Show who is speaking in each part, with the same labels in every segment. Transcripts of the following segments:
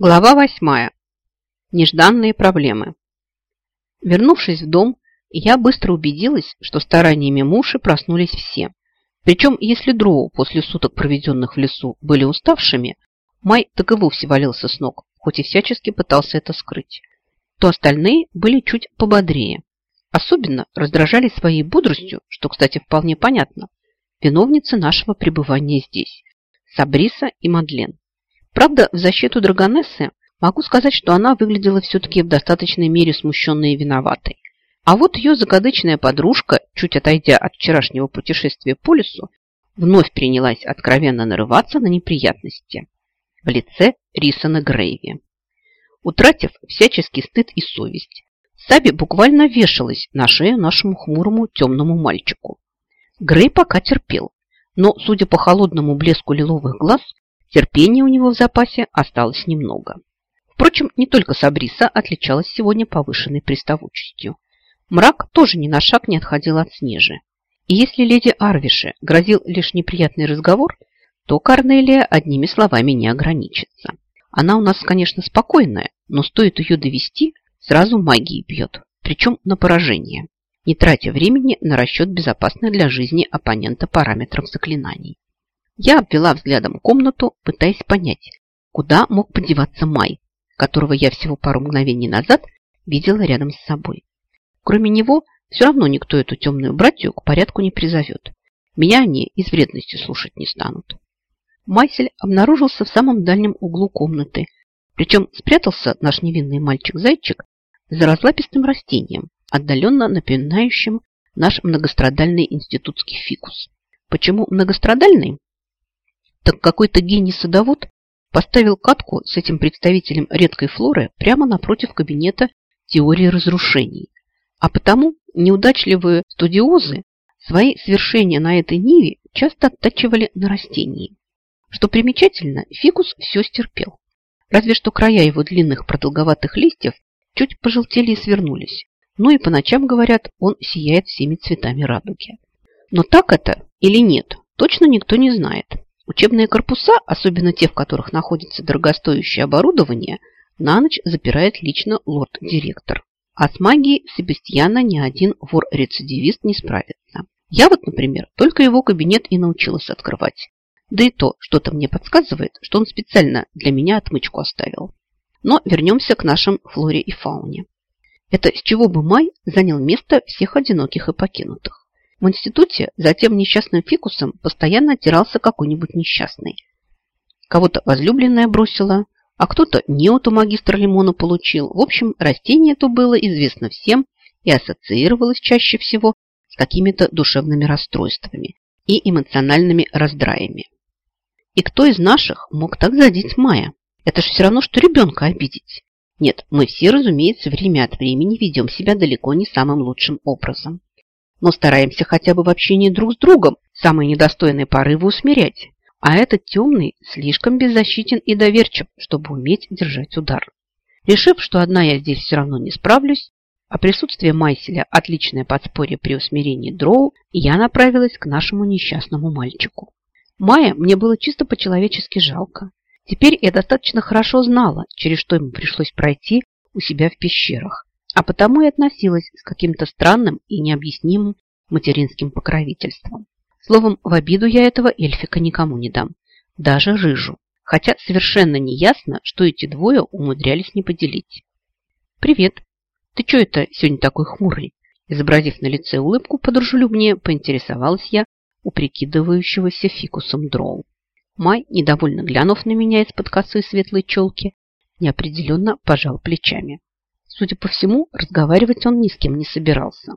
Speaker 1: Глава восьмая. Нежданные проблемы. Вернувшись в дом, я быстро убедилась, что стараниями мужа проснулись все. Причем, если дроу после суток, проведенных в лесу, были уставшими, Май так и вовсе валился с ног, хоть и всячески пытался это скрыть, то остальные были чуть пободрее. Особенно раздражали своей бодростью, что, кстати, вполне понятно, виновницы нашего пребывания здесь – Сабриса и Мадлен. Правда, в защиту Драгонессы могу сказать, что она выглядела все-таки в достаточной мере смущенной и виноватой. А вот ее загадочная подружка, чуть отойдя от вчерашнего путешествия по лесу, вновь принялась откровенно нарываться на неприятности в лице Рисона Грейви. Утратив всяческий стыд и совесть, Саби буквально вешалась на шею нашему хмурому темному мальчику. Грей пока терпел, но, судя по холодному блеску лиловых глаз, Терпения у него в запасе осталось немного. Впрочем, не только Сабриса отличалась сегодня повышенной приставучестью. Мрак тоже ни на шаг не отходил от Снежи. И если леди Арвише грозил лишь неприятный разговор, то Корнелия одними словами не ограничится. Она у нас, конечно, спокойная, но стоит ее довести, сразу магией бьет, причем на поражение, не тратя времени на расчет безопасных для жизни оппонента параметров заклинаний. Я обвела взглядом комнату, пытаясь понять, куда мог подеваться Май, которого я всего пару мгновений назад видела рядом с собой. Кроме него, все равно никто эту темную братью к порядку не призовет. Меня они из вредности слушать не станут. Майсель обнаружился в самом дальнем углу комнаты, причем спрятался наш невинный мальчик-зайчик за разлапистым растением, отдаленно напоминающим наш многострадальный институтский фикус. Почему многострадальный? Так какой-то гений-садовод поставил катку с этим представителем редкой флоры прямо напротив кабинета теории разрушений. А потому неудачливые студиозы свои свершения на этой ниве часто оттачивали на растении. Что примечательно, фикус все стерпел. Разве что края его длинных продолговатых листьев чуть пожелтели и свернулись. Ну и по ночам, говорят, он сияет всеми цветами радуги. Но так это или нет, точно никто не знает. Учебные корпуса, особенно те, в которых находится дорогостоящее оборудование, на ночь запирает лично лорд-директор. А с магией Себастьяна ни один вор-рецидивист не справится. Я вот, например, только его кабинет и научилась открывать. Да и то, что-то мне подсказывает, что он специально для меня отмычку оставил. Но вернемся к нашим флоре и фауне. Это с чего бы Май занял место всех одиноких и покинутых? В институте за тем несчастным фикусом постоянно оттирался какой-нибудь несчастный. Кого-то возлюбленная бросила, а кто-то неоту магистра лимона получил. В общем, растение то было известно всем и ассоциировалось чаще всего с какими-то душевными расстройствами и эмоциональными раздраями. И кто из наших мог так задеть Майя? Это же все равно, что ребенка обидеть. Нет, мы все, разумеется, время от времени ведем себя далеко не самым лучшим образом но стараемся хотя бы в общении друг с другом самые недостойные порывы усмирять. А этот темный слишком беззащитен и доверчив, чтобы уметь держать удар. Решив, что одна я здесь все равно не справлюсь, а присутствие Майселя – отличное подспорье при усмирении дроу, я направилась к нашему несчастному мальчику. Майя мне было чисто по-человечески жалко. Теперь я достаточно хорошо знала, через что ему пришлось пройти у себя в пещерах, а потому и относилась с каким-то странным и необъяснимым материнским покровительством. Словом, в обиду я этого эльфика никому не дам, даже Рыжу, хотя совершенно не ясно, что эти двое умудрялись не поделить. «Привет! Ты что это сегодня такой хмурый?» Изобразив на лице улыбку подружелюбнее, поинтересовалась я у прикидывающегося фикусом дроу. Май, недовольно глянув на меня из-под косы светлой челки, неопределенно пожал плечами. Судя по всему, разговаривать он ни с кем не собирался.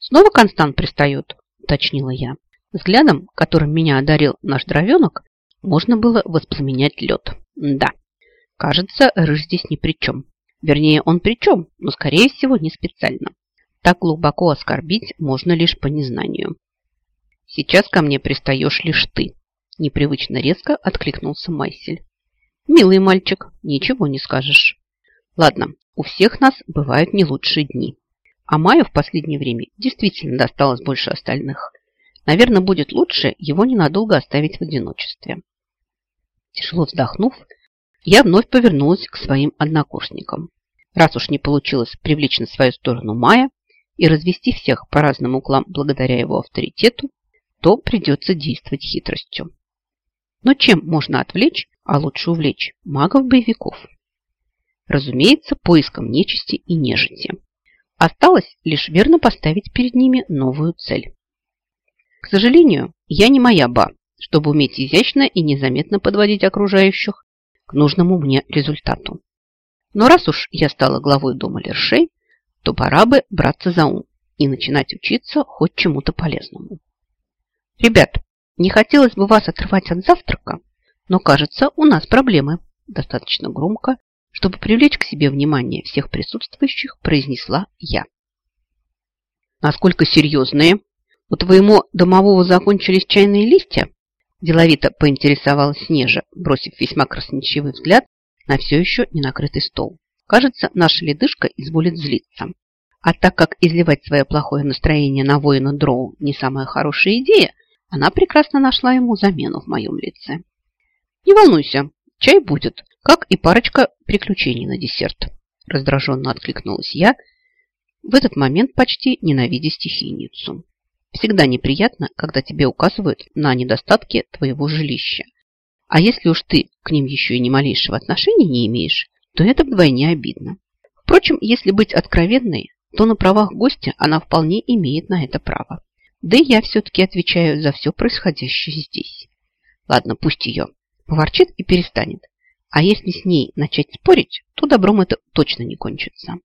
Speaker 1: «Снова Констант пристает?» – уточнила я. Взглядом, которым меня одарил наш дровенок, можно было воспламенять лед. Да, кажется, Рыж здесь ни при чем. Вернее, он при чем, но, скорее всего, не специально. Так глубоко оскорбить можно лишь по незнанию. «Сейчас ко мне пристаешь лишь ты», – непривычно резко откликнулся Майсель. «Милый мальчик, ничего не скажешь». «Ладно, у всех нас бывают не лучшие дни. А Маю в последнее время действительно досталось больше остальных. Наверное, будет лучше его ненадолго оставить в одиночестве. Тяжело вздохнув, я вновь повернулась к своим однокурсникам. Раз уж не получилось привлечь на свою сторону Мая и развести всех по разным углам благодаря его авторитету, то придется действовать хитростью. Но чем можно отвлечь, а лучше увлечь магов-боевиков? Разумеется, поиском нечисти и нежити. Осталось лишь верно поставить перед ними новую цель. К сожалению, я не моя ба, чтобы уметь изящно и незаметно подводить окружающих к нужному мне результату. Но раз уж я стала главой дома Лершей, то пора бы браться за ум и начинать учиться хоть чему-то полезному. Ребят, не хотелось бы вас отрывать от завтрака, но, кажется, у нас проблемы. Достаточно громко, чтобы привлечь к себе внимание всех присутствующих, произнесла я. Насколько серьезные? У твоему домового закончились чайные листья? Деловито поинтересовалась Снежа, бросив весьма красноречивый взгляд на все еще не накрытый стол. Кажется, наша ледышка изволит злиться. А так как изливать свое плохое настроение на воина Дроу не самая хорошая идея, она прекрасно нашла ему замену в моем лице. «Не волнуйся, чай будет, как и парочка приключений на десерт», раздраженно откликнулась я, в этот момент почти ненавидя стихийницу. Всегда неприятно, когда тебе указывают на недостатки твоего жилища. А если уж ты к ним еще и ни малейшего отношения не имеешь, то это вдвойне обидно. Впрочем, если быть откровенной, то на правах гостя она вполне имеет на это право. Да и я все-таки отвечаю за все происходящее здесь. Ладно, пусть ее. Поворчит и перестанет. А если с ней начать спорить, то добром это точно не кончится.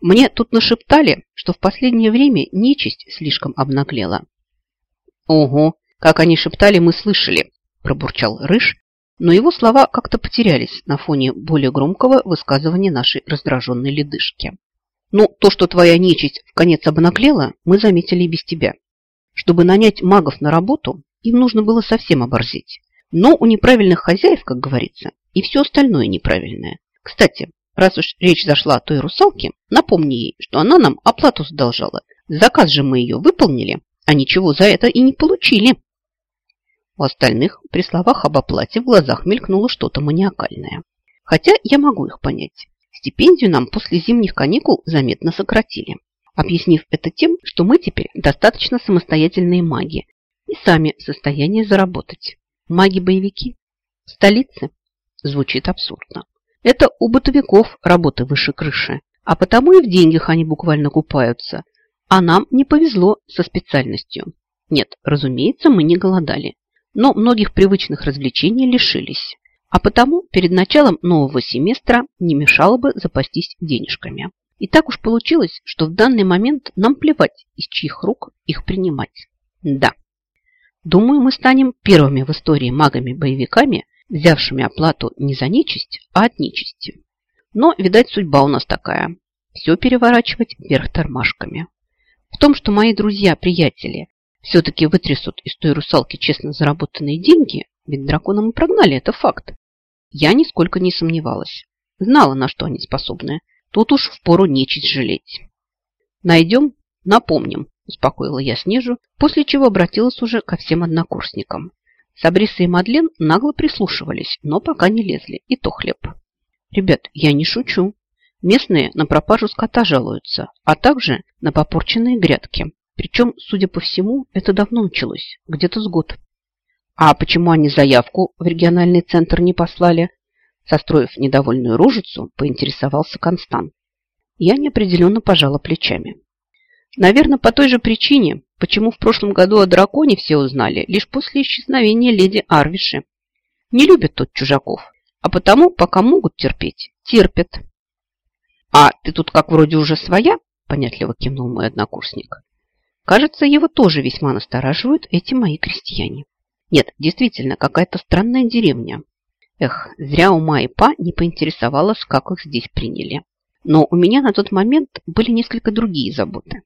Speaker 1: Мне тут нашептали, что в последнее время нечисть слишком обнаглела. Ого, как они шептали, мы слышали, пробурчал Рыж, но его слова как-то потерялись на фоне более громкого высказывания нашей раздраженной ледышки. Но то, что твоя нечисть в конец обнаглела, мы заметили и без тебя. Чтобы нанять магов на работу, им нужно было совсем оборзеть. Но у неправильных хозяев, как говорится, и все остальное неправильное. Кстати, раз уж речь зашла о той русалке, напомни ей, что она нам оплату задолжала. Заказ же мы ее выполнили, а ничего за это и не получили. У остальных при словах об оплате в глазах мелькнуло что-то маниакальное. Хотя я могу их понять. Стипендию нам после зимних каникул заметно сократили, объяснив это тем, что мы теперь достаточно самостоятельные маги и сами в состоянии заработать. Маги-боевики? В столице? Звучит абсурдно. Это у бытовиков работы выше крыши, а потому и в деньгах они буквально купаются. А нам не повезло со специальностью. Нет, разумеется, мы не голодали, но многих привычных развлечений лишились. А потому перед началом нового семестра не мешало бы запастись денежками. И так уж получилось, что в данный момент нам плевать, из чьих рук их принимать. Да. Думаю, мы станем первыми в истории магами-боевиками, взявшими оплату не за нечисть, а от нечисти. Но, видать, судьба у нас такая. Все переворачивать вверх тормашками. В том, что мои друзья-приятели все-таки вытрясут из той русалки честно заработанные деньги, ведь дракона мы прогнали, это факт. Я нисколько не сомневалась. Знала, на что они способны. Тут уж впору нечисть жалеть. Найдем, напомним, успокоила я Снежу, после чего обратилась уже ко всем однокурсникам. Сабриса и Мадлен нагло прислушивались, но пока не лезли, и то хлеб. Ребят, я не шучу. Местные на пропажу скота жалуются, а также на попорченные грядки. Причем, судя по всему, это давно началось, где-то с год. А почему они заявку в региональный центр не послали? Состроив недовольную рожицу, поинтересовался Констант. Я неопределенно пожала плечами. Наверное, по той же причине, почему в прошлом году о драконе все узнали лишь после исчезновения леди Арвиши. Не любят тут чужаков, а потому, пока могут терпеть, терпят. А ты тут как вроде уже своя? Понятливо кивнул мой однокурсник. Кажется, его тоже весьма настораживают эти мои крестьяне. Нет, действительно, какая-то странная деревня. Эх, зря ума и па не поинтересовалась, как их здесь приняли. Но у меня на тот момент были несколько другие заботы.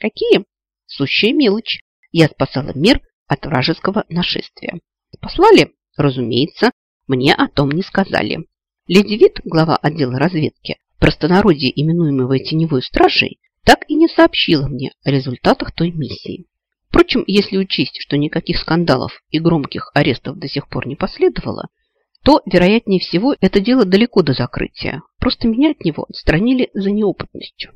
Speaker 1: Какие? Сущая мелочь. Я спасала мир от вражеского нашествия. Послали? Разумеется, мне о том не сказали. Леди Вит, глава отдела разведки, простонародье именуемого теневой стражей, так и не сообщила мне о результатах той миссии. Впрочем, если учесть, что никаких скандалов и громких арестов до сих пор не последовало, то, вероятнее всего, это дело далеко до закрытия. Просто меня от него отстранили за неопытностью.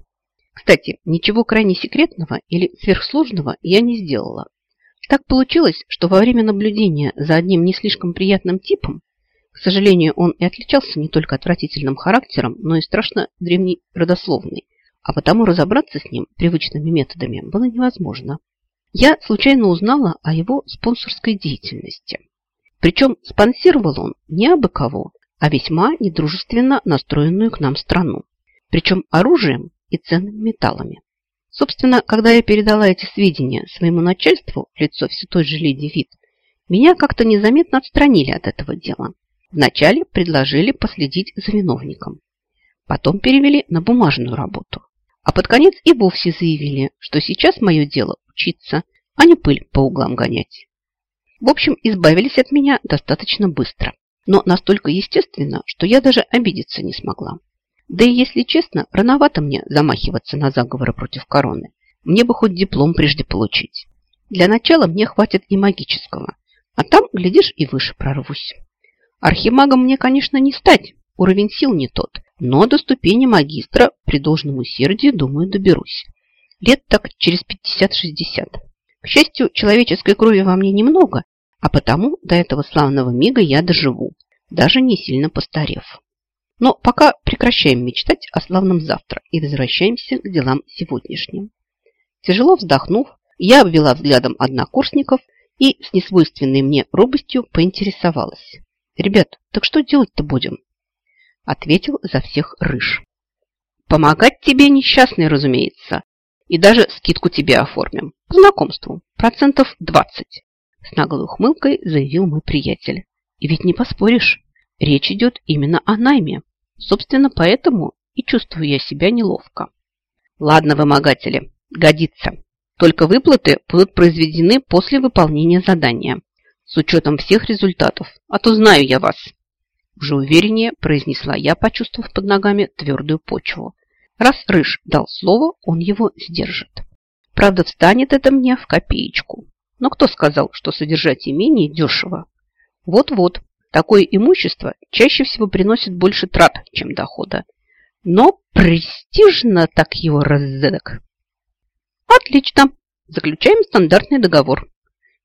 Speaker 1: Кстати, ничего крайне секретного или сверхсложного я не сделала. Так получилось, что во время наблюдения за одним не слишком приятным типом, к сожалению, он и отличался не только отвратительным характером, но и страшно древней родословной, а потому разобраться с ним привычными методами было невозможно. Я случайно узнала о его спонсорской деятельности. Причем спонсировал он не абы кого, а весьма недружественно настроенную к нам страну. Причем оружием и ценными металлами. Собственно, когда я передала эти сведения своему начальству, лицо все той же леди Вит, меня как-то незаметно отстранили от этого дела. Вначале предложили последить за виновником. Потом перевели на бумажную работу. А под конец и вовсе заявили, что сейчас мое дело учиться, а не пыль по углам гонять. В общем, избавились от меня достаточно быстро, но настолько естественно, что я даже обидеться не смогла. Да и, если честно, рановато мне замахиваться на заговоры против короны. Мне бы хоть диплом прежде получить. Для начала мне хватит и магического, а там, глядишь, и выше прорвусь. Архимагом мне, конечно, не стать, уровень сил не тот, но до ступени магистра при должном усердии, думаю, доберусь. Лет так через 50-60. К счастью, человеческой крови во мне немного, а потому до этого славного мига я доживу, даже не сильно постарев. Но пока прекращаем мечтать о славном завтра и возвращаемся к делам сегодняшним. Тяжело вздохнув, я обвела взглядом однокурсников и с несвойственной мне робостью поинтересовалась. «Ребят, так что делать-то будем?» Ответил за всех Рыж. «Помогать тебе несчастный, разумеется. И даже скидку тебе оформим. По знакомству. Процентов двадцать. С наглой ухмылкой заявил мой приятель. И ведь не поспоришь. Речь идет именно о найме. Собственно, поэтому и чувствую я себя неловко. Ладно, вымогатели, годится. Только выплаты будут произведены после выполнения задания. С учетом всех результатов. А то знаю я вас. Уже увереннее произнесла я, почувствовав под ногами твердую почву. Раз Рыж дал слово, он его сдержит. Правда, встанет это мне в копеечку. Но кто сказал, что содержать имение дешево? Вот-вот, такое имущество чаще всего приносит больше трат, чем дохода. Но престижно так его раззедок. Отлично, заключаем стандартный договор.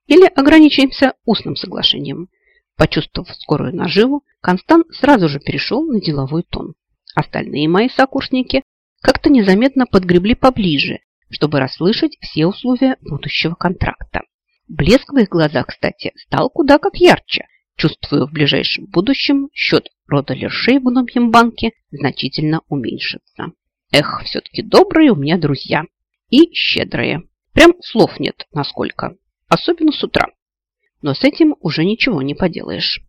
Speaker 1: Или ограничимся устным соглашением. Почувствовав скорую наживу, Констант сразу же перешел на деловой тон. Остальные мои сокурсники как-то незаметно подгребли поближе, чтобы расслышать все условия будущего контракта. Блеск в их глазах, кстати, стал куда как ярче. Чувствую, в ближайшем будущем счет рода Лершей в гномьем банке значительно уменьшится. Эх, все-таки добрые у меня друзья. И щедрые. Прям слов нет, насколько. Особенно с утра. Но с этим уже ничего не поделаешь.